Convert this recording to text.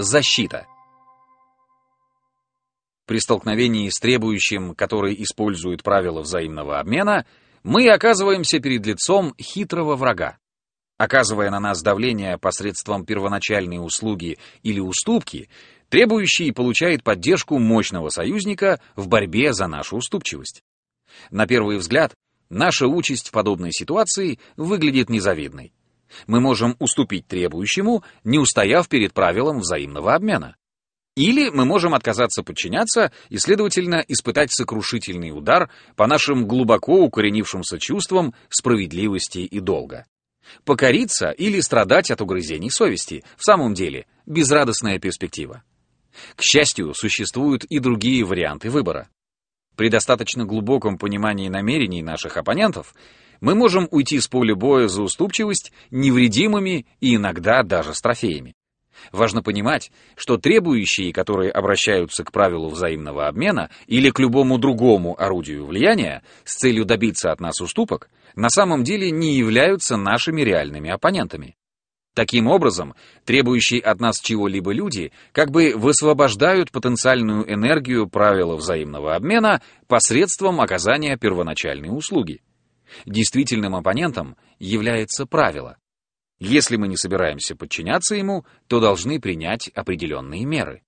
Защита. При столкновении с требующим, который использует правила взаимного обмена, мы оказываемся перед лицом хитрого врага. Оказывая на нас давление посредством первоначальной услуги или уступки, требующий получает поддержку мощного союзника в борьбе за нашу уступчивость. На первый взгляд, наша участь в подобной ситуации выглядит незавидной. Мы можем уступить требующему, не устояв перед правилом взаимного обмена. Или мы можем отказаться подчиняться и, следовательно, испытать сокрушительный удар по нашим глубоко укоренившимся чувствам справедливости и долга. Покориться или страдать от угрызений совести — в самом деле безрадостная перспектива. К счастью, существуют и другие варианты выбора. При достаточно глубоком понимании намерений наших оппонентов мы можем уйти с поля боя за уступчивость невредимыми и иногда даже с трофеями. Важно понимать, что требующие, которые обращаются к правилу взаимного обмена или к любому другому орудию влияния с целью добиться от нас уступок, на самом деле не являются нашими реальными оппонентами. Таким образом, требующие от нас чего-либо люди как бы высвобождают потенциальную энергию правила взаимного обмена посредством оказания первоначальной услуги. Действительным оппонентом является правило. Если мы не собираемся подчиняться ему, то должны принять определенные меры.